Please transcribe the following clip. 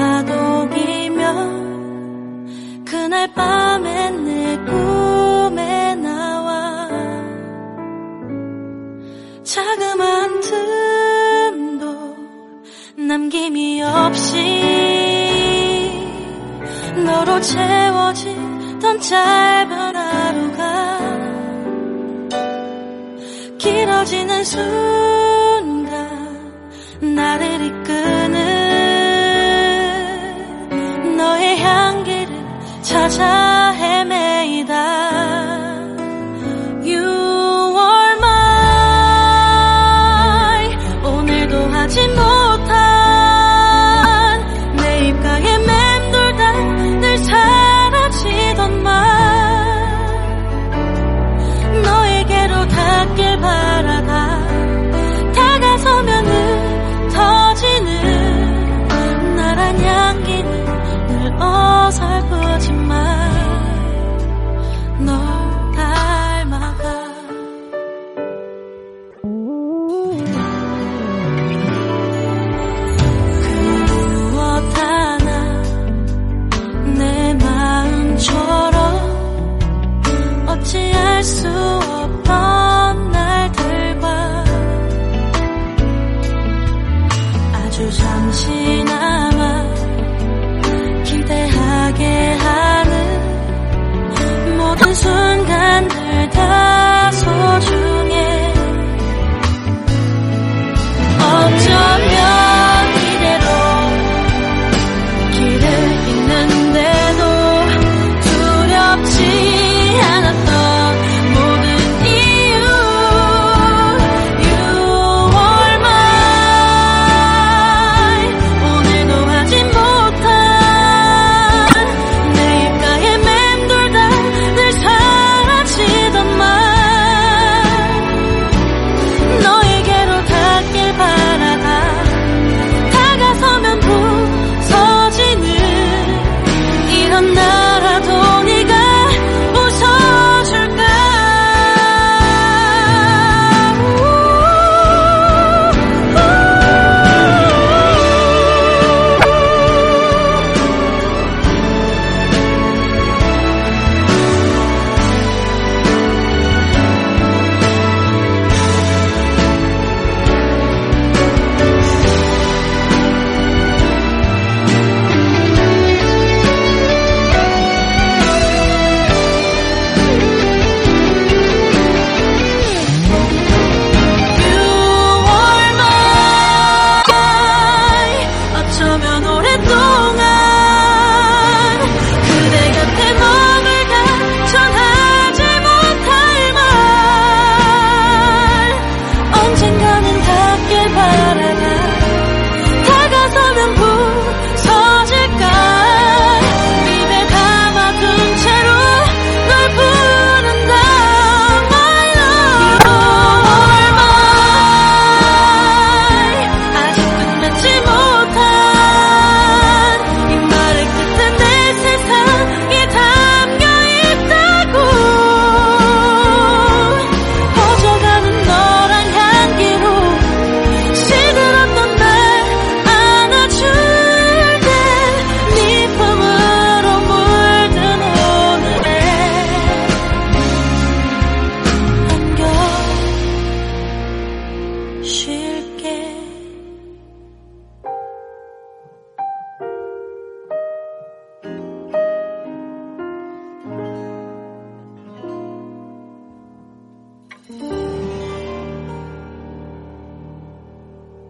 다독이며 그날 밤엔 내 꿈에 나와 자그마한 틈도 남김이 없이 너로 채워지던 짧은 하루가 길어지는 순간 어설프지만 널 닮아가. 그 무엇 하나 내 마음처럼 어찌할 수 없던 날들과 아주 잠시나